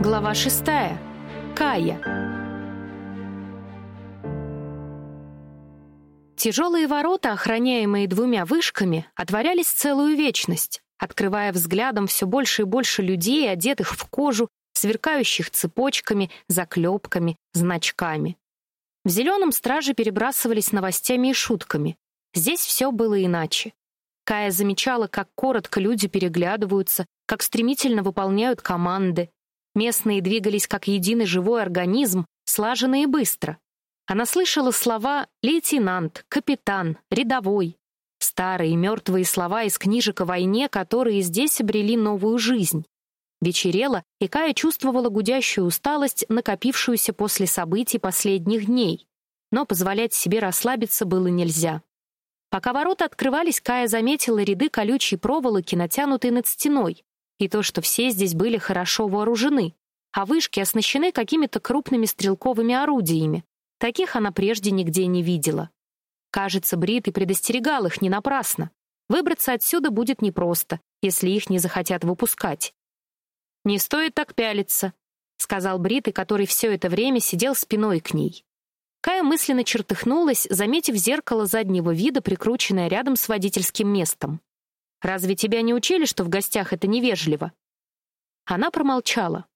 Глава шестая. Кая. Тяжелые ворота, охраняемые двумя вышками, отворялись целую вечность, открывая взглядом все больше и больше людей, одетых в кожу, сверкающих цепочками, заклепками, значками. В зеленом страже перебрасывались новостями и шутками. Здесь все было иначе. Кая замечала, как коротко люди переглядываются, как стремительно выполняют команды. Местные двигались как единый живой организм, слаженно и быстро. Она слышала слова «лейтенант», «капитан», «рядовой». Старые мертвые слова из книжек о войне, которые здесь обрели новую жизнь. Вечерело, и Кая чувствовала гудящую усталость, накопившуюся после событий последних дней. Но позволять себе расслабиться было нельзя. Пока ворота открывались, Кая заметила ряды колючей проволоки, натянутой над стеной, и то, что все здесь были хорошо вооружены, а вышки оснащены какими-то крупными стрелковыми орудиями, Таких она прежде нигде не видела. Кажется, Брит и предостерегал их не напрасно. Выбраться отсюда будет непросто, если их не захотят выпускать. «Не стоит так пялиться», — сказал Брит, который все это время сидел спиной к ней. Кая мысленно чертыхнулась, заметив зеркало заднего вида, прикрученное рядом с водительским местом. «Разве тебя не учили, что в гостях это невежливо?» Она промолчала.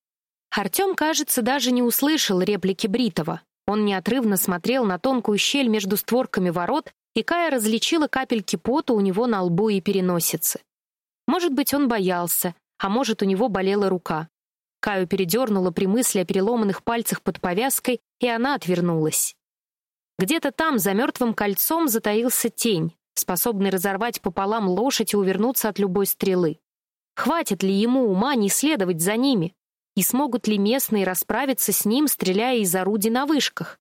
Артем, кажется, даже не услышал реплики Бритова. Он неотрывно смотрел на тонкую щель между створками ворот, и Кая различила капельки пота у него на лбу и переносице. Может быть, он боялся, а может, у него болела рука. Каю передернула при мысли о переломанных пальцах под повязкой, и она отвернулась. Где-то там, за мертвым кольцом, затаился тень, способный разорвать пополам лошадь и увернуться от любой стрелы. Хватит ли ему ума не следовать за ними? И смогут ли местные расправиться с ним, стреляя из орудий на вышках?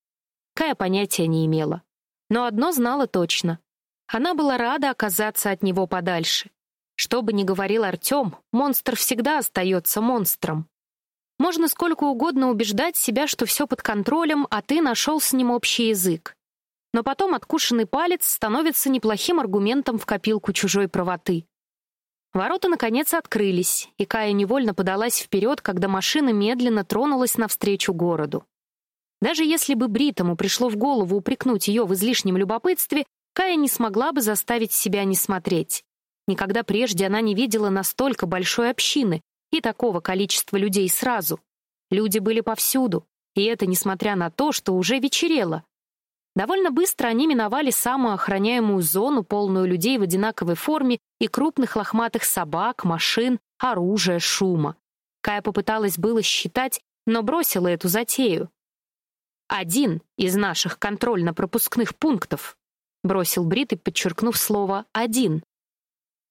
Кая понятия не имела. Но одно знала точно. Она была рада оказаться от него подальше. Что бы ни говорил Артем, монстр всегда остается монстром. Можно сколько угодно убеждать себя, что все под контролем, а ты нашел с ним общий язык. Но потом откушенный палец становится неплохим аргументом в копилку чужой правоты. Ворота, наконец, открылись, и Кая невольно подалась вперед, когда машина медленно тронулась навстречу городу. Даже если бы Бритому пришло в голову упрекнуть ее в излишнем любопытстве, Кая не смогла бы заставить себя не смотреть. Никогда прежде она не видела настолько большой общины и такого количества людей сразу. Люди были повсюду, и это несмотря на то, что уже вечерело. Довольно быстро они миновали самую охраняемую зону, полную людей в одинаковой форме и крупных лохматых собак, машин, оружия, шума. Кая попыталась было считать, но бросила эту затею. «Один из наших контрольно-пропускных пунктов», — бросил Брит и подчеркнув слово «один».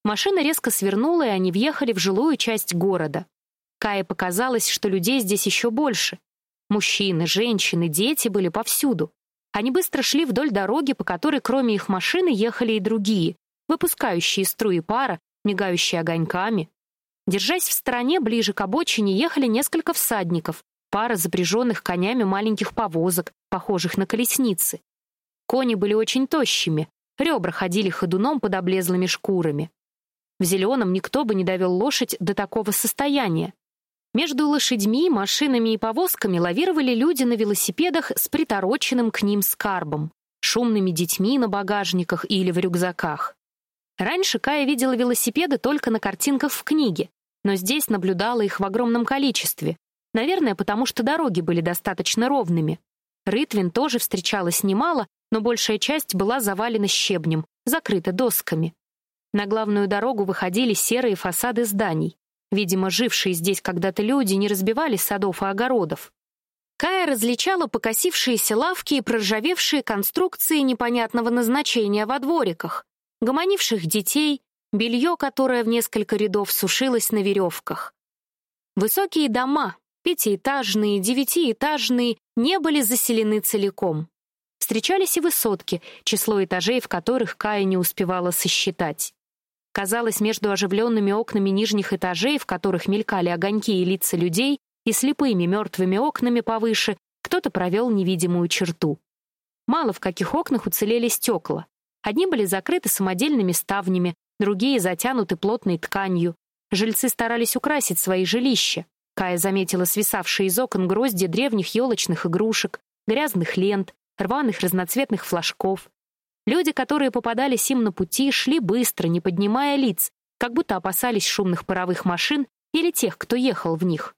Машина резко свернула, и они въехали в жилую часть города. Кае показалось, что людей здесь еще больше. Мужчины, женщины, дети были повсюду. Они быстро шли вдоль дороги, по которой кроме их машины ехали и другие, выпускающие струи пара, мигающие огоньками. Держась в стороне, ближе к обочине, ехали несколько всадников, пара запряженных конями маленьких повозок, похожих на колесницы. Кони были очень тощими, ребра ходили ходуном под облезлыми шкурами. В зеленом никто бы не довел лошадь до такого состояния. Между лошадьми, машинами и повозками лавировали люди на велосипедах с притороченным к ним скарбом, шумными детьми на багажниках или в рюкзаках. Раньше Кая видела велосипеды только на картинках в книге, но здесь наблюдала их в огромном количестве. Наверное, потому что дороги были достаточно ровными. Рытвин тоже встречалось немало, но большая часть была завалена щебнем, закрыта досками. На главную дорогу выходили серые фасады зданий. Видимо, жившие здесь когда-то люди не разбивали садов и огородов. Кая различала покосившиеся лавки и проржавевшие конструкции непонятного назначения во двориках, гомонивших детей, белье, которое в несколько рядов сушилось на веревках. Высокие дома, пятиэтажные, девятиэтажные, не были заселены целиком. Встречались и высотки, число этажей в которых Кая не успевала сосчитать. Казалось, между оживленными окнами нижних этажей, в которых мелькали огоньки и лица людей, и слепыми мертвыми окнами повыше, кто-то провел невидимую черту. Мало в каких окнах уцелели стекла. Одни были закрыты самодельными ставнями, другие затянуты плотной тканью. Жильцы старались украсить свои жилища. Кая заметила свисавшие из окон грозди древних елочных игрушек, грязных лент, рваных разноцветных флажков. Люди, которые попадались им на пути, шли быстро, не поднимая лиц, как будто опасались шумных паровых машин или тех, кто ехал в них.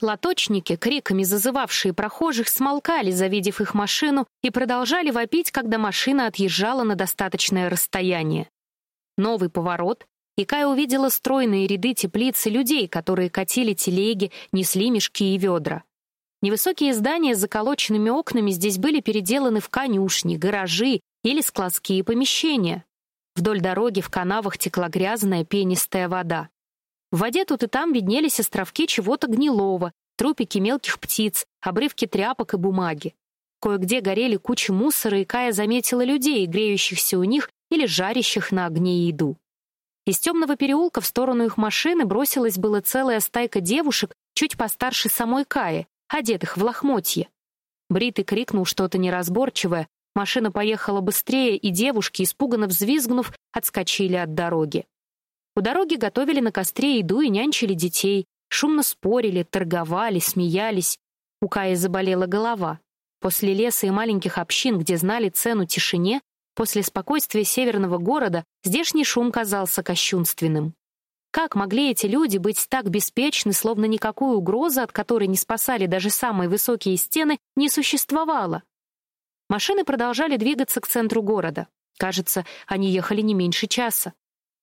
Лоточники, криками зазывавшие прохожих, смолкали, завидев их машину, и продолжали вопить, когда машина отъезжала на достаточное расстояние. Новый поворот, и Кая увидела стройные ряды теплиц и людей, которые катили телеги, несли мешки и ведра. Невысокие здания с заколоченными окнами здесь были переделаны в конюшни, гаражи или складские помещения. Вдоль дороги в канавах текла грязная пенистая вода. В воде тут и там виднелись островки чего-то гнилого, трупики мелких птиц, обрывки тряпок и бумаги. Кое-где горели кучи мусора, и Кая заметила людей, греющихся у них или жарящих на огне еду. Из темного переулка в сторону их машины бросилась была целая стайка девушек, чуть постарше самой Каи, одетых в лохмотье. Бритый крикнул что-то неразборчивое, машина поехала быстрее, и девушки, испуганно взвизгнув, отскочили от дороги. У дороги готовили на костре еду и нянчили детей, шумно спорили, торговали, смеялись. У Каи заболела голова. После леса и маленьких общин, где знали цену тишине, После спокойствия северного города здешний шум казался кощунственным. Как могли эти люди быть так беспечны, словно никакой угрозы, от которой не спасали даже самые высокие стены, не существовало? Машины продолжали двигаться к центру города. Кажется, они ехали не меньше часа,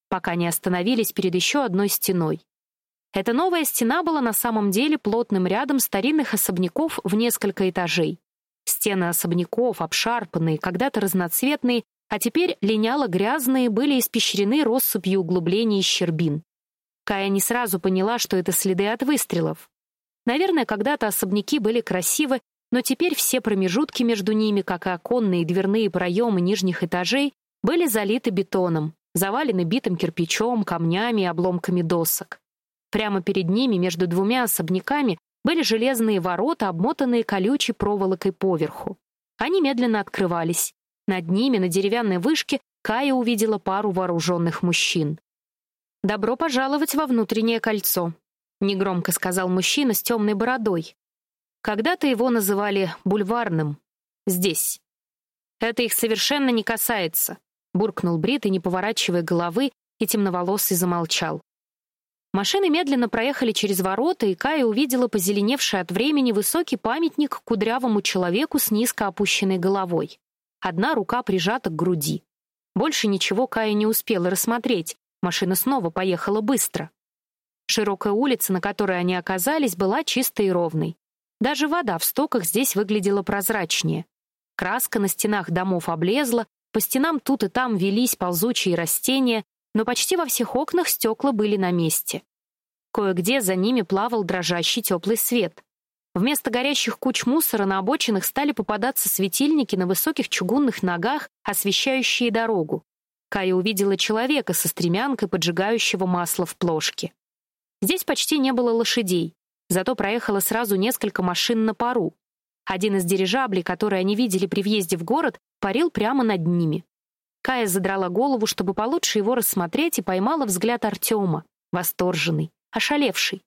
пока не остановились перед еще одной стеной. Эта новая стена была на самом деле плотным рядом старинных особняков в несколько этажей. Стены особняков, обшарпанные, когда-то разноцветные, а теперь линяло-грязные, были испещрены россыпью углублений и щербин. Кая не сразу поняла, что это следы от выстрелов. Наверное, когда-то особняки были красивы, но теперь все промежутки между ними, как и оконные и дверные проемы нижних этажей, были залиты бетоном, завалены битым кирпичом, камнями и обломками досок. Прямо перед ними, между двумя особняками, были железные ворота, обмотанные колючей проволокой поверху. Они медленно открывались. Над ними, на деревянной вышке, Кая увидела пару вооруженных мужчин. «Добро пожаловать во внутреннее кольцо», — негромко сказал мужчина с темной бородой. Когда-то его называли бульварным. Здесь. Это их совершенно не касается, буркнул Брит и не поворачивая головы, и темноволосый замолчал. Машины медленно проехали через ворота, и Кая увидела позеленевший от времени высокий памятник кудрявому человеку с низко опущенной головой. Одна рука прижата к груди. Больше ничего Кая не успела рассмотреть. Машина снова поехала быстро. Широкая улица, на которой они оказались, была чистой и ровной. Даже вода в стоках здесь выглядела прозрачнее. Краска на стенах домов облезла, по стенам тут и там велись ползучие растения, но почти во всех окнах стекла были на месте. Кое-где за ними плавал дрожащий теплый свет. Вместо горящих куч мусора на обочинах стали попадаться светильники на высоких чугунных ногах, освещающие дорогу. Кая увидела человека со стремянкой, поджигающего масло в плошке. Здесь почти не было лошадей, зато проехало сразу несколько машин на пару. Один из дирижаблей, который они видели при въезде в город, парил прямо над ними. Кая задрала голову, чтобы получше его рассмотреть, и поймала взгляд Артема, восторженный, ошалевший.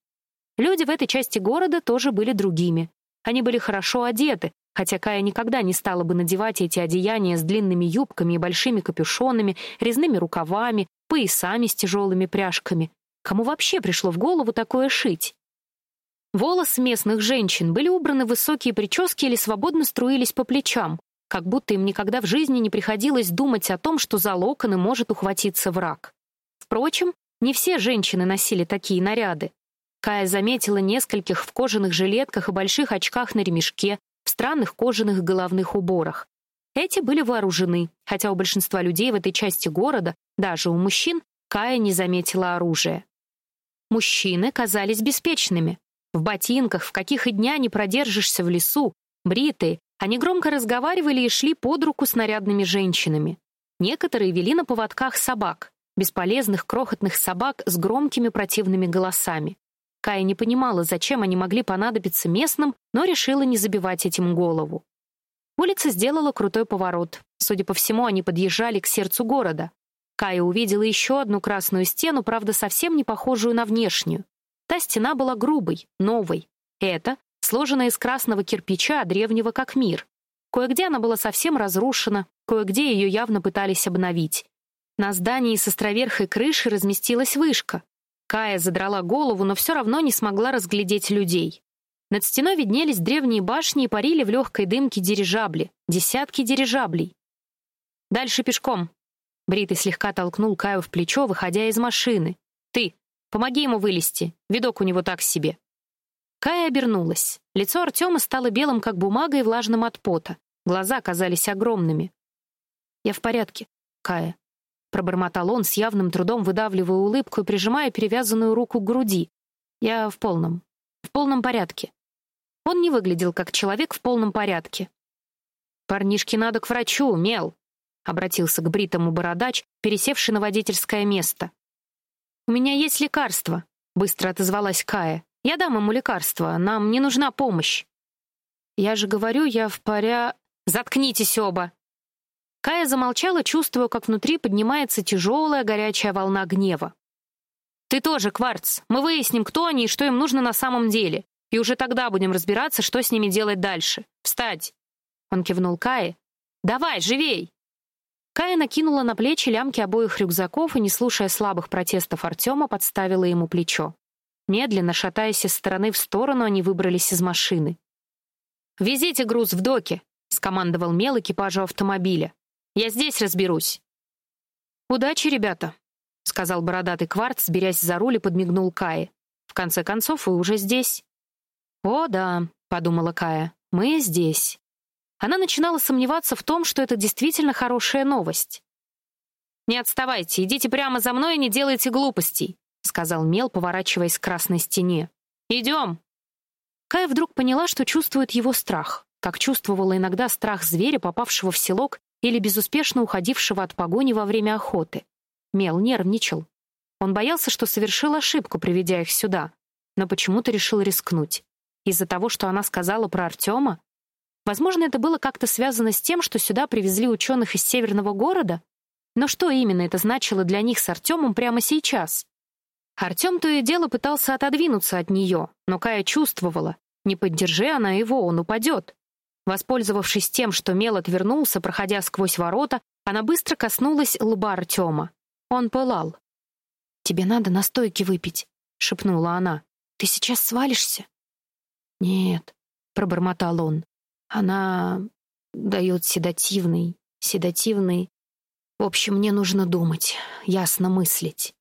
Люди в этой части города тоже были другими. Они были хорошо одеты, хотя Кая никогда не стала бы надевать эти одеяния с длинными юбками и большими капюшонами, резными рукавами, поясами с тяжелыми пряжками. Кому вообще пришло в голову такое шить? Волосы местных женщин были убраны в высокие прически или свободно струились по плечам, как будто им никогда в жизни не приходилось думать о том, что за локоны может ухватиться враг. Впрочем, не все женщины носили такие наряды. Кая заметила нескольких в кожаных жилетках и больших очках на ремешке, в странных кожаных головных уборах. Эти были вооружены, хотя у большинства людей в этой части города, даже у мужчин, Кая не заметила оружия. Мужчины казались беспечными. В ботинках, в каких и дня не продержишься в лесу, бритые, они громко разговаривали и шли под руку с нарядными женщинами. Некоторые вели на поводках собак, бесполезных крохотных собак с громкими противными голосами. Кая не понимала, зачем они могли понадобиться местным, но решила не забивать этим голову. Улица сделала крутой поворот. Судя по всему, они подъезжали к сердцу города. Кая увидела еще одну красную стену, правда, совсем не похожую на внешнюю. Та стена была грубой, новой. Это сложенная из красного кирпича, древнего как мир. Кое-где она была совсем разрушена, кое-где ее явно пытались обновить. На здании с островерхой крыши разместилась вышка. Кая задрала голову, но все равно не смогла разглядеть людей. Над стеной виднелись древние башни и парили в легкой дымке дирижабли, десятки дирижаблей. Дальше пешком. Бритый слегка толкнул Каю в плечо, выходя из машины. Помоги ему вылезти. Видок у него так себе. Кая обернулась. Лицо Артема стало белым, как бумага, и влажным от пота. Глаза казались огромными. «Я в порядке, Кая», — пробормотал он с явным трудом, выдавливая улыбку и прижимая перевязанную руку к груди. «Я в полном, в полном порядке». Он не выглядел как человек в полном порядке. «Парнишке надо к врачу, Мел», — обратился к бритому бородач, пересевший на водительское место. «У меня есть лекарство», — быстро отозвалась Кая. «Я дам ему лекарство, нам не нужна помощь». «Я же говорю, я в поря...» «Заткнитесь оба!» Кая замолчала, чувствуя, как внутри поднимается тяжелая горячая волна гнева. «Ты тоже, Кварц. Мы выясним, кто они и что им нужно на самом деле. И уже тогда будем разбираться, что с ними делать дальше. Встать!» Он кивнул Кае. «Давай, живей!» Кая накинула на плечи лямки обоих рюкзаков и, не слушая слабых протестов Артема, подставила ему плечо. Медленно, шатаясь из стороны в сторону, они выбрались из машины. «Везите груз в доки!» — скомандовал Мел экипажу автомобиля. «Я здесь разберусь!» «Удачи, ребята!» — сказал бородатый кварц, берясь за руль и подмигнул Кае. «В конце концов, вы уже здесь». «О, да», — подумала Кая, — «мы здесь». Она начинала сомневаться в том, что это действительно хорошая новость. «Не отставайте, идите прямо за мной и не делайте глупостей», — сказал Мел, поворачиваясь к красной стене. «Идем!» Кая вдруг поняла, что чувствует его страх, как чувствовала иногда страх зверя, попавшего в селок или безуспешно уходившего от погони во время охоты. Мел нервничал. Он боялся, что совершил ошибку, приведя их сюда, но почему-то решил рискнуть. Из-за того, что она сказала про Артема? Возможно, это было как-то связано с тем, что сюда привезли ученых из северного города? Но что именно это значило для них с Артемом прямо сейчас? Артем то и дело пытался отодвинуться от нее, но Кая чувствовала, не поддержи она его, он упадет. Воспользовавшись тем, что Мел отвернулся, проходя сквозь ворота, она быстро коснулась лба Артема. Он пылал. «Тебе надо настойки выпить», — шепнула она. «Ты сейчас свалишься?» «Нет», — пробормотал он. «Она дает седативный, седативный... В общем, мне нужно думать, ясно мыслить».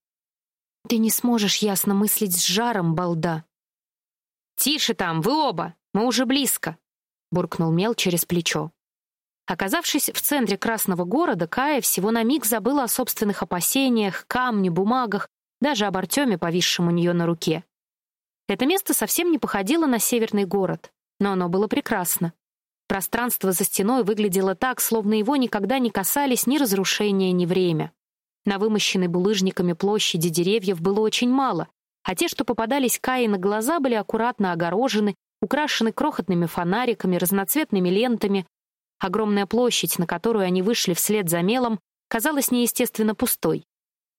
«Ты не сможешь ясно мыслить с жаром, балда». «Тише там, вы оба! Мы уже близко!» — буркнул Мел через плечо. Оказавшись в центре Красного города, Кая всего на миг забыла о собственных опасениях, камне, бумагах, даже об Артеме, повисшем у нее на руке. Это место совсем не походило на северный город, но оно было прекрасно. Пространство за стеной выглядело так, словно его никогда не касались ни разрушения, ни время. На вымощенной булыжниками площади деревьев было очень мало, а те, что попадались Кае на глаза, были аккуратно огорожены, украшены крохотными фонариками, разноцветными лентами. Огромная площадь, на которую они вышли вслед за мелом, казалась неестественно пустой.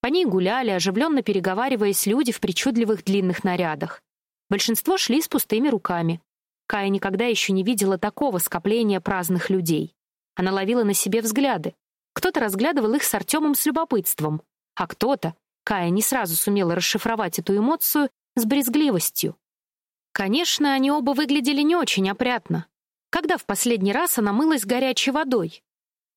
По ней гуляли, оживленно переговариваясь люди в причудливых длинных нарядах. Большинство шли с пустыми руками. Кая никогда еще не видела такого скопления праздных людей. Она ловила на себе взгляды. Кто-то разглядывал их с Артемом с любопытством, а кто-то, Кая не сразу сумела расшифровать эту эмоцию, с брезгливостью. Конечно, они оба выглядели не очень опрятно. Когда в последний раз она мылась горячей водой?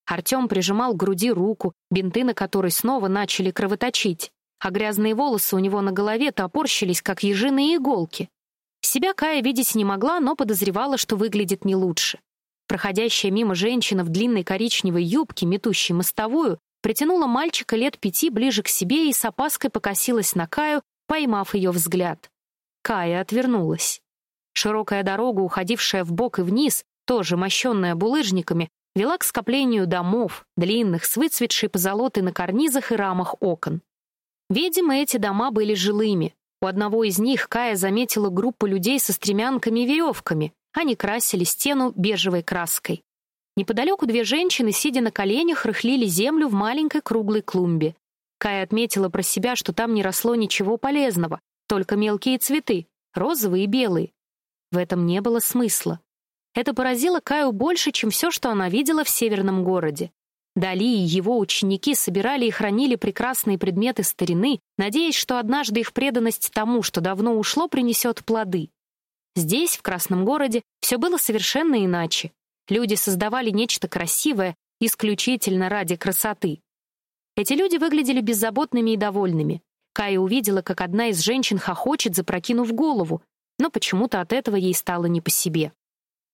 Артем прижимал к груди руку, бинты на которой снова начали кровоточить а грязные волосы у него на голове топорщились, как ежиные иголки. Себя Кая видеть не могла, но подозревала, что выглядит не лучше. Проходящая мимо женщина в длинной коричневой юбке, метущей мостовую, притянула мальчика лет пяти ближе к себе и с опаской покосилась на Каю, поймав ее взгляд. Кая отвернулась. Широкая дорога, уходившая вбок и вниз, тоже мощенная булыжниками, вела к скоплению домов, длинных, с выцветшей позолотой на карнизах и рамах окон. Видимо, эти дома были жилыми. У одного из них Кая заметила группу людей со стремянками и веревками. Они красили стену бежевой краской. Неподалеку две женщины, сидя на коленях, рыхлили землю в маленькой круглой клумбе. Кая отметила про себя, что там не росло ничего полезного, только мелкие цветы, розовые и белые. В этом не было смысла. Это поразило Каю больше, чем все, что она видела в северном городе. Дали и его ученики собирали и хранили прекрасные предметы старины, надеясь, что однажды их преданность тому, что давно ушло, принесет плоды. Здесь, в Красном городе, все было совершенно иначе. Люди создавали нечто красивое исключительно ради красоты. Эти люди выглядели беззаботными и довольными. Кая увидела, как одна из женщин хохочет, запрокинув голову, но почему-то от этого ей стало не по себе.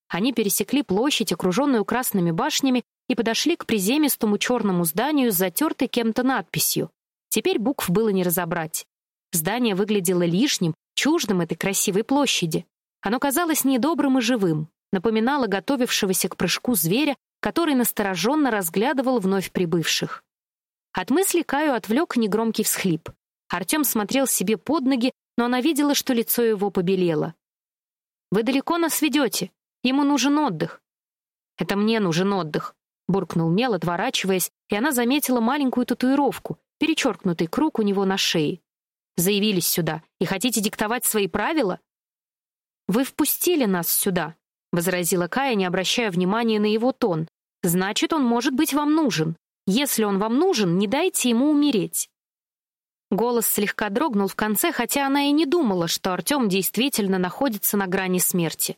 Они пересекли площадь, окруженную красными башнями, и подошли к приземистому черному зданию с затертой кем-то надписью. Теперь букв было не разобрать. Здание выглядело лишним, чуждым этой красивой площади. Оно казалось недобрым и живым, напоминало готовившегося к прыжку зверя, который настороженно разглядывал вновь прибывших. От мысли Каю отвлек негромкий всхлип. Артем смотрел себе под ноги, но она видела, что лицо его побелело. «Вы далеко нас ведете? Ему нужен отдых». «Это мне нужен отдых», — буркнул Мел, отворачиваясь, и она заметила маленькую татуировку, перечеркнутый круг у него на шее. «Заявились сюда и хотите диктовать свои правила?» «Вы впустили нас сюда», — возразила Кая, не обращая внимания на его тон. «Значит, он может быть вам нужен. Если он вам нужен, не дайте ему умереть». Голос слегка дрогнул в конце, хотя она и не думала, что Артем действительно находится на грани смерти.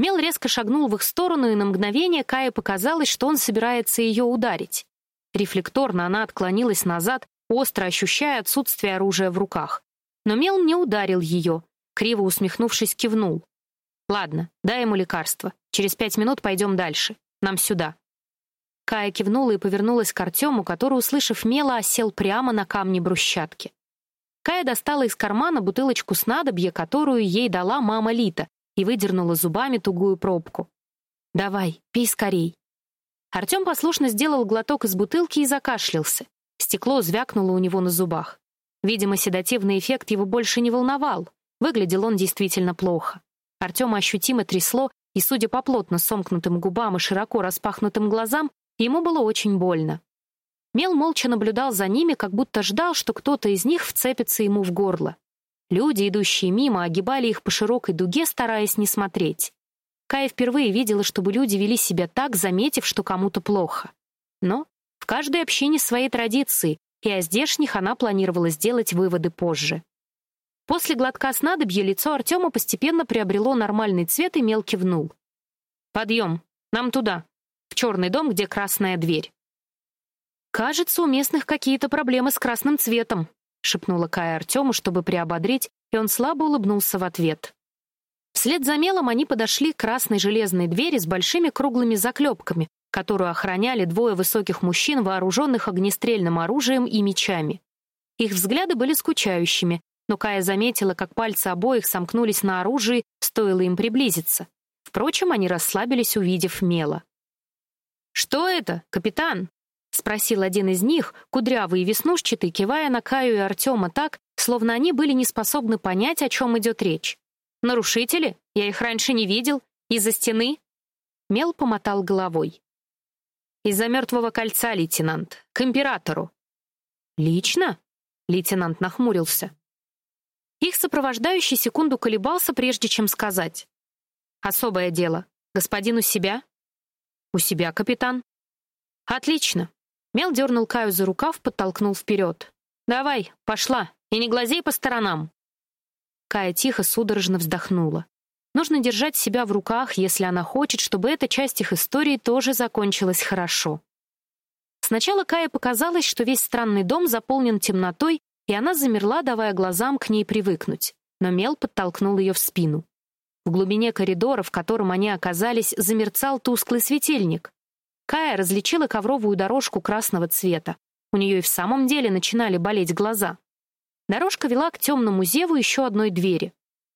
Мел резко шагнул в их сторону, и на мгновение Кае показалось, что он собирается ее ударить. Рефлекторно она отклонилась назад, остро ощущая отсутствие оружия в руках. Но Мел не ударил ее, криво усмехнувшись, кивнул. «Ладно, дай ему лекарство. Через пять минут пойдем дальше. Нам сюда». Кая кивнула и повернулась к Артему, который, услышав Мела, осел прямо на камне брусчатки. Кая достала из кармана бутылочку снадобья, которую ей дала мама Лита, и выдернула зубами тугую пробку. «Давай, пей скорей». Артем послушно сделал глоток из бутылки и закашлялся. Стекло звякнуло у него на зубах. Видимо, седативный эффект его больше не волновал. Выглядел он действительно плохо. Артема ощутимо трясло, и, судя по плотно сомкнутым губам и широко распахнутым глазам, Ему было очень больно. Мел молча наблюдал за ними, как будто ждал, что кто-то из них вцепится ему в горло. Люди, идущие мимо, огибали их по широкой дуге, стараясь не смотреть. Кая впервые видела, чтобы люди вели себя так, заметив, что кому-то плохо. Но в каждой общине свои традиции, и о здешних она планировала сделать выводы позже. После глотка снадобья лицо Артема постепенно приобрело нормальный цвет и мел кивнул. «Подъем! Нам туда!» в черный дом, где красная дверь. «Кажется, у местных какие-то проблемы с красным цветом», шепнула Кая Артему, чтобы приободрить, и он слабо улыбнулся в ответ. Вслед за мелом они подошли к красной железной двери с большими круглыми заклепками, которую охраняли двое высоких мужчин, вооруженных огнестрельным оружием и мечами. Их взгляды были скучающими, но Кая заметила, как пальцы обоих сомкнулись на оружии, стоило им приблизиться. Впрочем, они расслабились, увидев мела. «Что это, капитан?» — спросил один из них, кудрявый и веснушчатый, кивая на Каю и Артема так, словно они были не способны понять, о чем идет речь. «Нарушители? Я их раньше не видел. Из-за стены?» Мел помотал головой. «Из-за мертвого кольца, лейтенант. К императору». «Лично?» — лейтенант нахмурился. Их сопровождающий секунду колебался, прежде чем сказать. «Особое дело. Господин у себя?» «У себя, капитан». «Отлично». Мел дернул Каю за рукав, подтолкнул вперед. «Давай, пошла, и не глазей по сторонам». Кая тихо, судорожно вздохнула. Нужно держать себя в руках, если она хочет, чтобы эта часть их истории тоже закончилась хорошо. Сначала Кае показалось, что весь странный дом заполнен темнотой, и она замерла, давая глазам к ней привыкнуть. Но Мел подтолкнул ее в спину. В глубине коридора, в котором они оказались, замерцал тусклый светильник. Кая различила ковровую дорожку красного цвета. У нее и в самом деле начинали болеть глаза. Дорожка вела к темному зеву еще одной двери.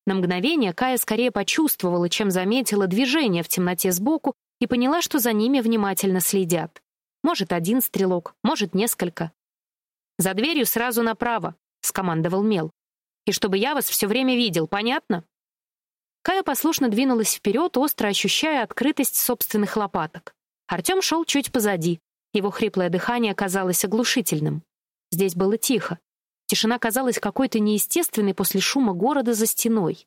На мгновение Кая скорее почувствовала, чем заметила движение в темноте сбоку и поняла, что за ними внимательно следят. Может, один стрелок, может, несколько. «За дверью сразу направо», — скомандовал Мел. «И чтобы я вас все время видел, понятно?» Кая послушно двинулась вперед, остро ощущая открытость собственных лопаток. Артем шел чуть позади. Его хриплое дыхание казалось оглушительным. Здесь было тихо. Тишина казалась какой-то неестественной после шума города за стеной.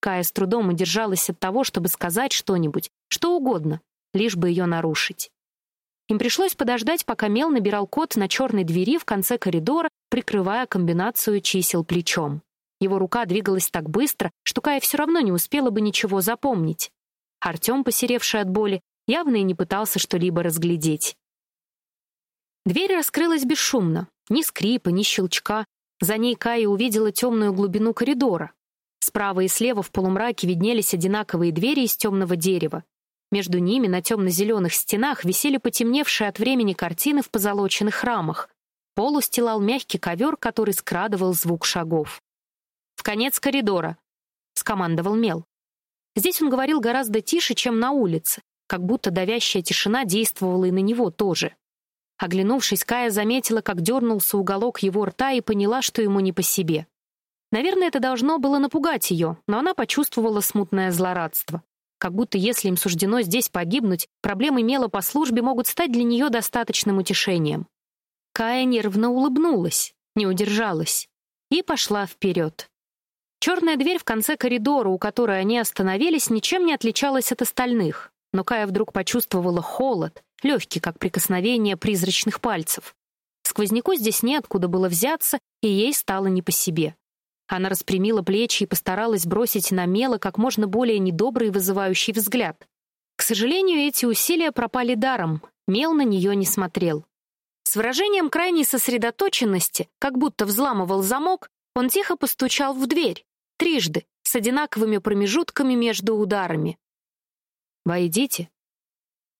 Кая с трудом удержалась от того, чтобы сказать что-нибудь, что угодно, лишь бы ее нарушить. Им пришлось подождать, пока Мел набирал код на черной двери в конце коридора, прикрывая комбинацию чисел плечом. Его рука двигалась так быстро, что Кая все равно не успела бы ничего запомнить. Артем, посеревший от боли, явно и не пытался что-либо разглядеть. Дверь раскрылась бесшумно. Ни скрипа, ни щелчка. За ней Кая увидела темную глубину коридора. Справа и слева в полумраке виднелись одинаковые двери из темного дерева. Между ними на темно-зеленых стенах висели потемневшие от времени картины в позолоченных рамах. Пол устилал мягкий ковер, который скрадывал звук шагов. «В конец коридора», — скомандовал Мел. Здесь он говорил гораздо тише, чем на улице, как будто давящая тишина действовала и на него тоже. Оглянувшись, Кая заметила, как дернулся уголок его рта и поняла, что ему не по себе. Наверное, это должно было напугать ее, но она почувствовала смутное злорадство как будто если им суждено здесь погибнуть, проблемы Мела по службе могут стать для нее достаточным утешением. Кая нервно улыбнулась, не удержалась и пошла вперед. Черная дверь в конце коридора, у которой они остановились, ничем не отличалась от остальных, но Кая вдруг почувствовала холод, легкий, как прикосновение призрачных пальцев. Сквозняку здесь неоткуда было взяться, и ей стало не по себе. Она распрямила плечи и постаралась бросить на Мела как можно более недобрый и вызывающий взгляд. К сожалению, эти усилия пропали даром. Мел на нее не смотрел. С выражением крайней сосредоточенности, как будто взламывал замок, он тихо постучал в дверь, трижды, с одинаковыми промежутками между ударами. «Войдите».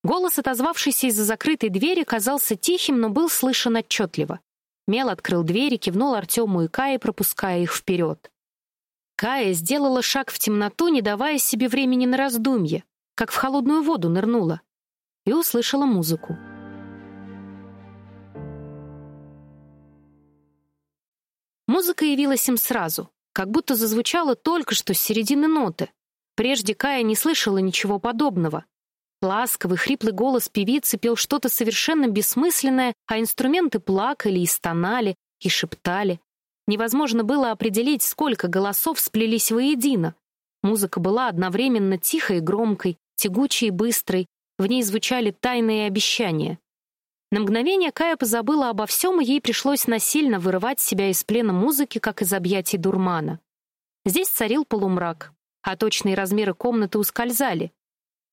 Голос, отозвавшийся из-за закрытой двери, казался тихим, но был слышен отчетливо. Мел открыл дверь и кивнул Артему и Кае, пропуская их вперед. Кая сделала шаг в темноту, не давая себе времени на раздумье, как в холодную воду нырнула, и услышала музыку. Музыка явилась им сразу, как будто зазвучала только что с середины ноты. Прежде Кая не слышала ничего подобного. Ласковый, хриплый голос певицы пел что-то совершенно бессмысленное, а инструменты плакали и стонали, и шептали. Невозможно было определить, сколько голосов сплелись воедино. Музыка была одновременно тихой и громкой, тягучей и быстрой, в ней звучали тайные обещания. На мгновение Кая позабыла обо всем, и ей пришлось насильно вырывать себя из плена музыки, как из объятий дурмана. Здесь царил полумрак, а точные размеры комнаты ускользали.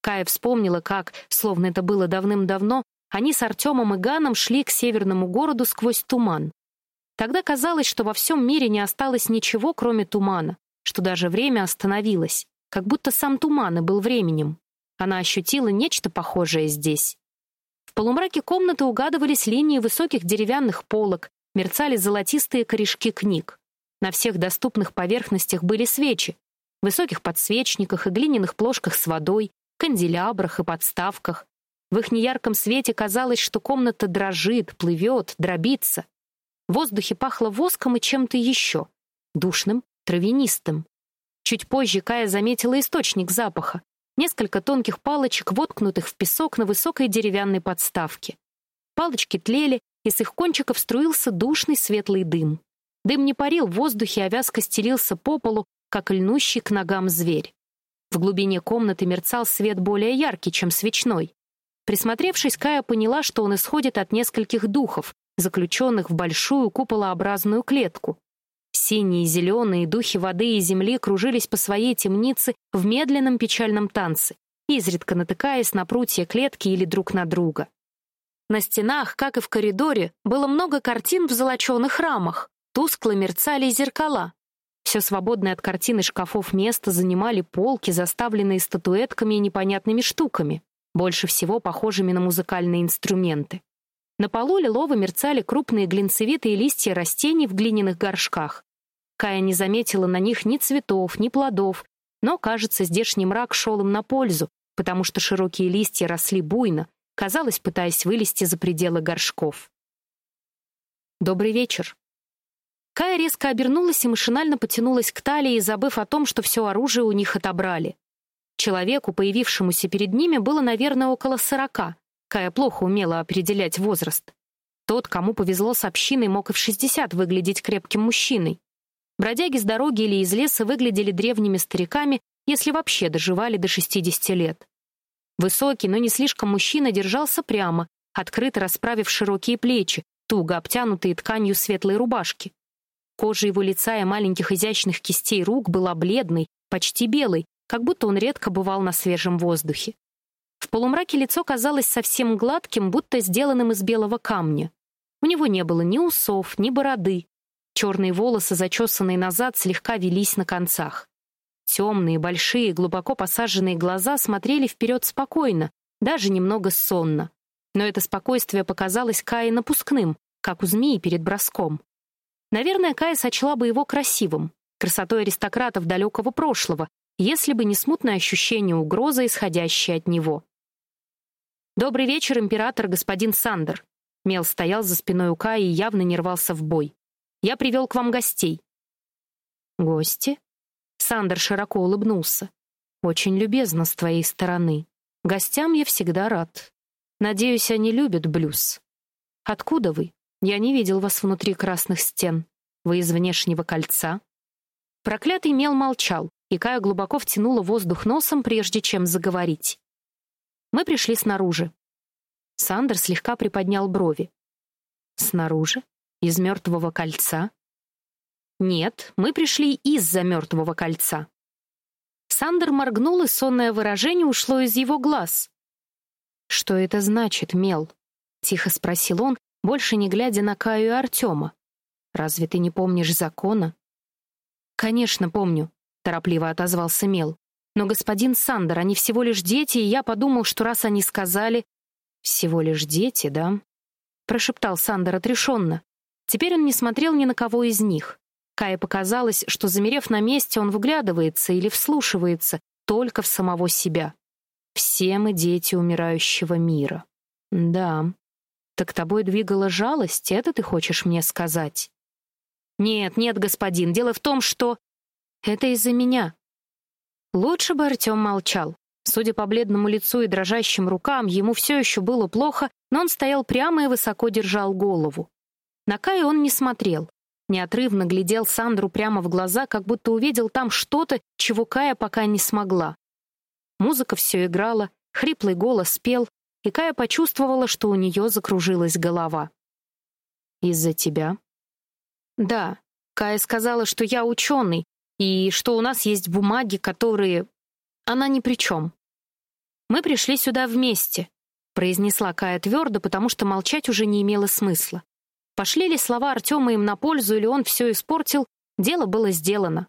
Кая вспомнила, как, словно это было давным-давно, они с Артемом и Ганом шли к северному городу сквозь туман. Тогда казалось, что во всем мире не осталось ничего, кроме тумана, что даже время остановилось, как будто сам туман и был временем. Она ощутила нечто похожее здесь. В полумраке комнаты угадывались линии высоких деревянных полок, мерцали золотистые корешки книг. На всех доступных поверхностях были свечи, высоких подсвечниках и глиняных плошках с водой, канделябрах и подставках. В их неярком свете казалось, что комната дрожит, плывет, дробится. В воздухе пахло воском и чем-то еще. Душным, травянистым. Чуть позже Кая заметила источник запаха. Несколько тонких палочек, воткнутых в песок на высокой деревянной подставке. Палочки тлели, и с их кончиков струился душный светлый дым. Дым не парил в воздухе, а вязко стелился по полу, как льнущий к ногам зверь. В глубине комнаты мерцал свет более яркий, чем свечной. Присмотревшись, Кая поняла, что он исходит от нескольких духов, заключенных в большую куполообразную клетку. Синие и зеленые духи воды и земли кружились по своей темнице в медленном печальном танце, изредка натыкаясь на прутья клетки или друг на друга. На стенах, как и в коридоре, было много картин в золоченых рамах, тускло мерцали зеркала, все свободное от картины шкафов место занимали полки, заставленные статуэтками и непонятными штуками, больше всего похожими на музыкальные инструменты. На полу лилово мерцали крупные глинцевитые листья растений в глиняных горшках. Кая не заметила на них ни цветов, ни плодов, но, кажется, здешний мрак шел им на пользу, потому что широкие листья росли буйно, казалось, пытаясь вылезти за пределы горшков. «Добрый вечер», Кая резко обернулась и машинально потянулась к талии, забыв о том, что все оружие у них отобрали. Человеку, появившемуся перед ними, было, наверное, около сорока. Кая плохо умела определять возраст. Тот, кому повезло с общиной, мог и в 60 выглядеть крепким мужчиной. Бродяги с дороги или из леса выглядели древними стариками, если вообще доживали до 60 лет. Высокий, но не слишком мужчина держался прямо, открыто расправив широкие плечи, туго обтянутые тканью светлой рубашки. Кожа его лица и маленьких изящных кистей рук была бледной, почти белой, как будто он редко бывал на свежем воздухе. В полумраке лицо казалось совсем гладким, будто сделанным из белого камня. У него не было ни усов, ни бороды. Черные волосы, зачесанные назад, слегка велись на концах. Темные, большие, глубоко посаженные глаза смотрели вперед спокойно, даже немного сонно. Но это спокойствие показалось Кае напускным, как у змеи перед броском. Наверное, Кая сочла бы его красивым, красотой аристократов далекого прошлого, если бы не смутное ощущение угрозы, исходящее от него. «Добрый вечер, император, господин Сандер». Мел стоял за спиной у Каи и явно не рвался в бой. «Я привел к вам гостей». «Гости?» Сандер широко улыбнулся. «Очень любезно с твоей стороны. Гостям я всегда рад. Надеюсь, они любят блюз. Откуда вы? Я не видел вас внутри красных стен. Вы из внешнего кольца?» Проклятый мел молчал, и Кая глубоко втянула воздух носом, прежде чем заговорить. Мы пришли снаружи. Сандер слегка приподнял брови. «Снаружи? Из мертвого кольца?» «Нет, мы пришли из-за мертвого кольца». Сандер моргнул, и сонное выражение ушло из его глаз. «Что это значит, Мел?» — тихо спросил он, больше не глядя на Каю и Артема. «Разве ты не помнишь закона?» «Конечно, помню», — торопливо отозвался Мел. «Но, господин Сандер, они всего лишь дети, и я подумал, что раз они сказали...» «Всего лишь дети, да?» — прошептал Сандер отрешенно. Теперь он не смотрел ни на кого из них. Кае показалось, что, замерев на месте, он вглядывается или вслушивается только в самого себя. Все мы дети умирающего мира. Да. Так тобой двигала жалость, это ты хочешь мне сказать? Нет, нет, господин, дело в том, что... Это из-за меня. Лучше бы Артем молчал. Судя по бледному лицу и дрожащим рукам, ему все еще было плохо, но он стоял прямо и высоко держал голову. На Кая он не смотрел неотрывно глядел Сандру прямо в глаза, как будто увидел там что-то, чего Кая пока не смогла. Музыка все играла, хриплый голос пел, и Кая почувствовала, что у нее закружилась голова. «Из-за тебя?» «Да. Кая сказала, что я ученый, и что у нас есть бумаги, которые... Она ни при чем. Мы пришли сюда вместе», — произнесла Кая твердо, потому что молчать уже не имело смысла. Пошли ли слова Артема им на пользу, или он все испортил, дело было сделано.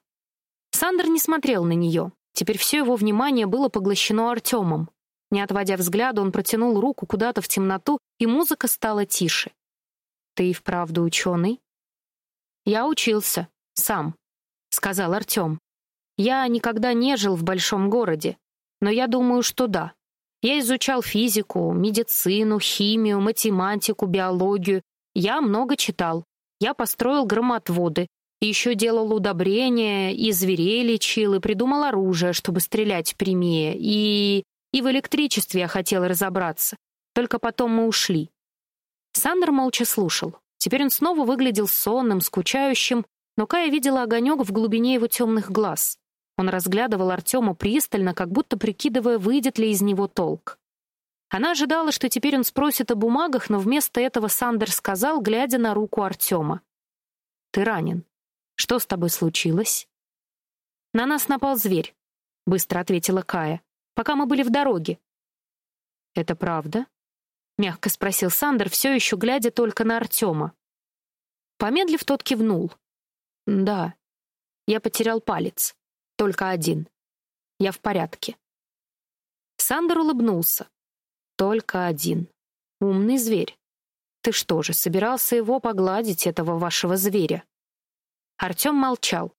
Сандер не смотрел на нее. Теперь все его внимание было поглощено Артемом. Не отводя взгляда, он протянул руку куда-то в темноту, и музыка стала тише. «Ты и вправду ученый?» «Я учился. Сам», — сказал Артем. «Я никогда не жил в большом городе, но я думаю, что да. Я изучал физику, медицину, химию, математику, биологию я много читал. Я построил громотводы, еще делал удобрения, и зверей лечил, и придумал оружие, чтобы стрелять прямее, и... И в электричестве я хотел разобраться. Только потом мы ушли. Сандер молча слушал. Теперь он снова выглядел сонным, скучающим, но Кая видела огонек в глубине его темных глаз. Он разглядывал Артема пристально, как будто прикидывая, выйдет ли из него толк. Она ожидала, что теперь он спросит о бумагах, но вместо этого Сандер сказал, глядя на руку Артема. «Ты ранен. Что с тобой случилось?» «На нас напал зверь», — быстро ответила Кая, «пока мы были в дороге». «Это правда?» — мягко спросил Сандер, все еще глядя только на Артема. Помедлив, тот кивнул. «Да, я потерял палец. Только один. Я в порядке». Сандер улыбнулся. Только один. Умный зверь. Ты что же, собирался его погладить, этого вашего зверя? Артем молчал.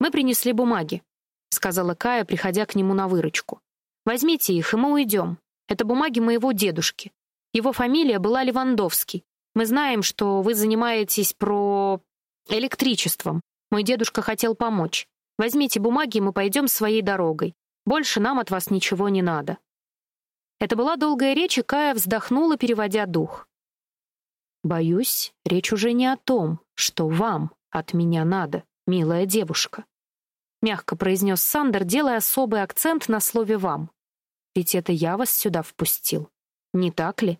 Мы принесли бумаги, сказала Кая, приходя к нему на выручку. Возьмите их, и мы уйдем. Это бумаги моего дедушки. Его фамилия была Левандовский. Мы знаем, что вы занимаетесь про электричеством. Мой дедушка хотел помочь. Возьмите бумаги, и мы пойдем своей дорогой. Больше нам от вас ничего не надо. Это была долгая речь, и Кая вздохнула, переводя дух. Боюсь, речь уже не о том, что вам от меня надо, милая девушка. Мягко произнес Сандер, делая особый акцент на слове «вам». Ведь это я вас сюда впустил. Не так ли?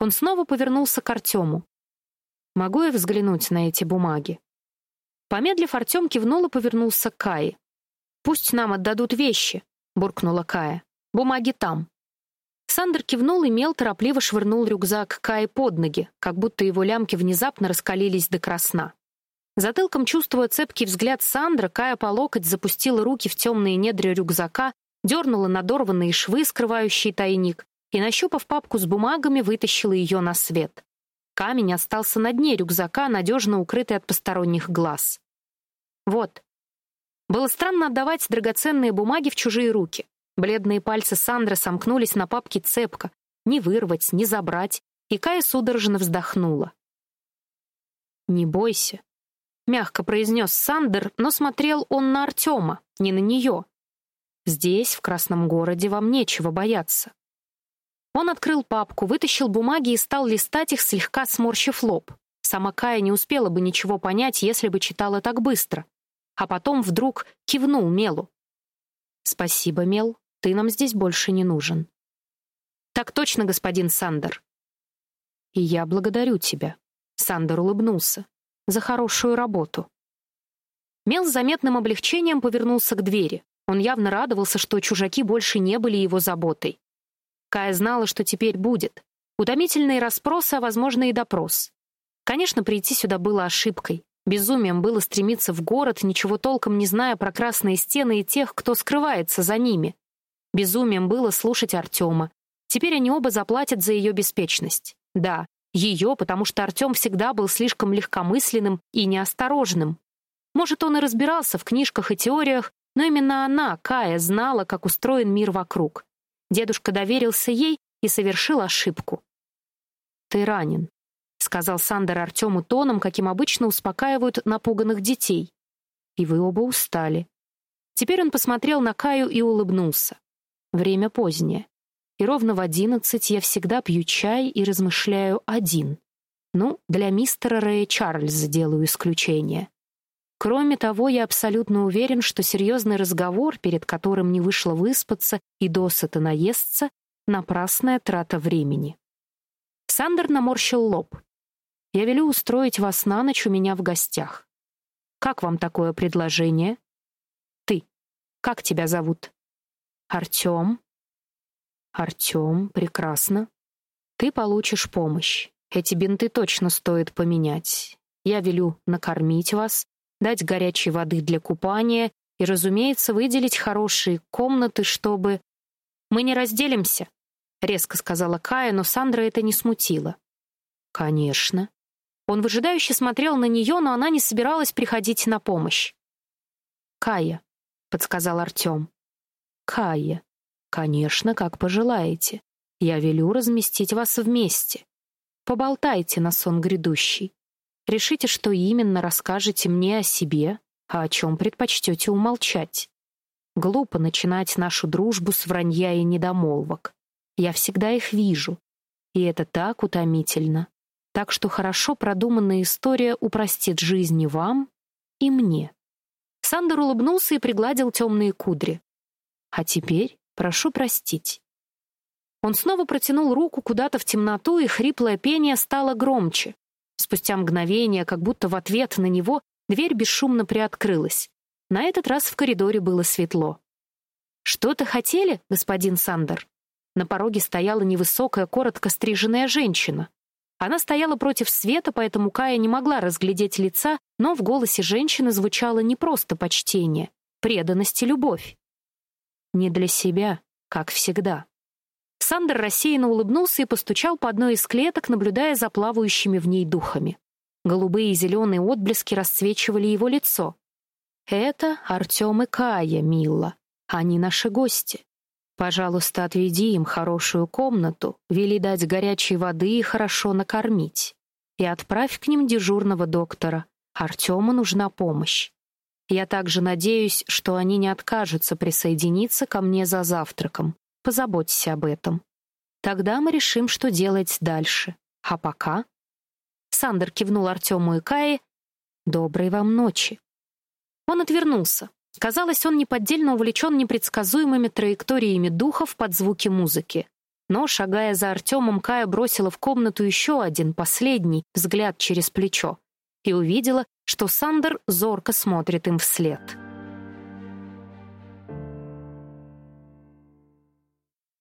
Он снова повернулся к Артему. Могу я взглянуть на эти бумаги? Помедлив, Артем кивнул и повернулся к Кае. «Пусть нам отдадут вещи», — буркнула Кая. «Бумаги там». Сандер кивнул и мел торопливо швырнул рюкзак Кае под ноги, как будто его лямки внезапно раскалились до красна. Затылком чувствуя цепкий взгляд Сандра, Кая по локоть запустила руки в темные недра рюкзака, дернула надорванные швы, скрывающие тайник, и, нащупав папку с бумагами, вытащила ее на свет. Камень остался на дне рюкзака, надежно укрытый от посторонних глаз. Вот. Было странно отдавать драгоценные бумаги в чужие руки. Бледные пальцы Сандры сомкнулись на папке цепко. Не вырвать, не забрать. И Кая судорожно вздохнула. «Не бойся», — мягко произнес Сандер, но смотрел он на Артема, не на нее. «Здесь, в Красном городе, вам нечего бояться. Он открыл папку, вытащил бумаги и стал листать их, слегка сморщив лоб. Сама Кая не успела бы ничего понять, если бы читала так быстро. А потом вдруг кивнул Мелу. «Спасибо, Мел, ты нам здесь больше не нужен». «Так точно, господин Сандер». «И я благодарю тебя», — Сандер улыбнулся, — «за хорошую работу». Мел с заметным облегчением повернулся к двери. Он явно радовался, что чужаки больше не были его заботой. Кая знала, что теперь будет. Утомительные расспросы, а, возможно, и допрос. Конечно, прийти сюда было ошибкой. Безумием было стремиться в город, ничего толком не зная про красные стены и тех, кто скрывается за ними. Безумием было слушать Артема. Теперь они оба заплатят за ее беспечность. Да, ее, потому что Артем всегда был слишком легкомысленным и неосторожным. Может, он и разбирался в книжках и теориях, но именно она, Кая, знала, как устроен мир вокруг. Дедушка доверился ей и совершил ошибку. «Ты ранен», — сказал Сандер Артему тоном, каким обычно успокаивают напуганных детей. «И вы оба устали». Теперь он посмотрел на Каю и улыбнулся. «Время позднее. И ровно в одиннадцать я всегда пью чай и размышляю один. Ну, для мистера Рэя Чарльза делаю исключение. Кроме того, я абсолютно уверен, что серьезный разговор, перед которым не вышло выспаться и досыта наесться, напрасная трата времени. Сандер наморщил лоб. «Я велю устроить вас на ночь у меня в гостях. Как вам такое предложение?» «Ты. Как тебя зовут?» «Артем». «Артем, прекрасно. Ты получишь помощь. Эти бинты точно стоит поменять. Я велю накормить вас, дать горячей воды для купания и, разумеется, выделить хорошие комнаты, чтобы... «Мы не разделимся», — резко сказала Кая, но Сандра это не смутило. «Конечно». Он выжидающе смотрел на нее, но она не собиралась приходить на помощь. «Кая», — подсказал Артем. «Кая. Конечно, как пожелаете. Я велю разместить вас вместе. Поболтайте на сон грядущий. Решите, что именно расскажете мне о себе, а о чем предпочтете умолчать. Глупо начинать нашу дружбу с вранья и недомолвок. Я всегда их вижу, и это так утомительно. Так что хорошо продуманная история упростит жизни вам и мне. Сандер улыбнулся и пригладил темные кудри. А теперь прошу простить. Он снова протянул руку куда-то в темноту, и хриплое пение стало громче. Спустя мгновение, как будто в ответ на него, дверь бесшумно приоткрылась. На этот раз в коридоре было светло. «Что-то хотели, господин Сандер?» На пороге стояла невысокая, коротко стриженная женщина. Она стояла против света, поэтому Кая не могла разглядеть лица, но в голосе женщины звучало не просто почтение, преданность и любовь. Не для себя, как всегда. Сандер рассеянно улыбнулся и постучал по одной из клеток, наблюдая за плавающими в ней духами. Голубые и зеленые отблески расцвечивали его лицо. «Это Артем и Кая, Милла. Они наши гости. Пожалуйста, отведи им хорошую комнату, вели дать горячей воды и хорошо накормить. И отправь к ним дежурного доктора. Артему нужна помощь. Я также надеюсь, что они не откажутся присоединиться ко мне за завтраком. Позаботься об этом. Тогда мы решим, что делать дальше. А пока Сандер кивнул Артему и Кае. «Доброй вам ночи». Он отвернулся. Казалось, он неподдельно увлечен непредсказуемыми траекториями духов под звуки музыки. Но, шагая за Артемом, Кая бросила в комнату еще один, последний, взгляд через плечо и увидела, что Сандер зорко смотрит им вслед.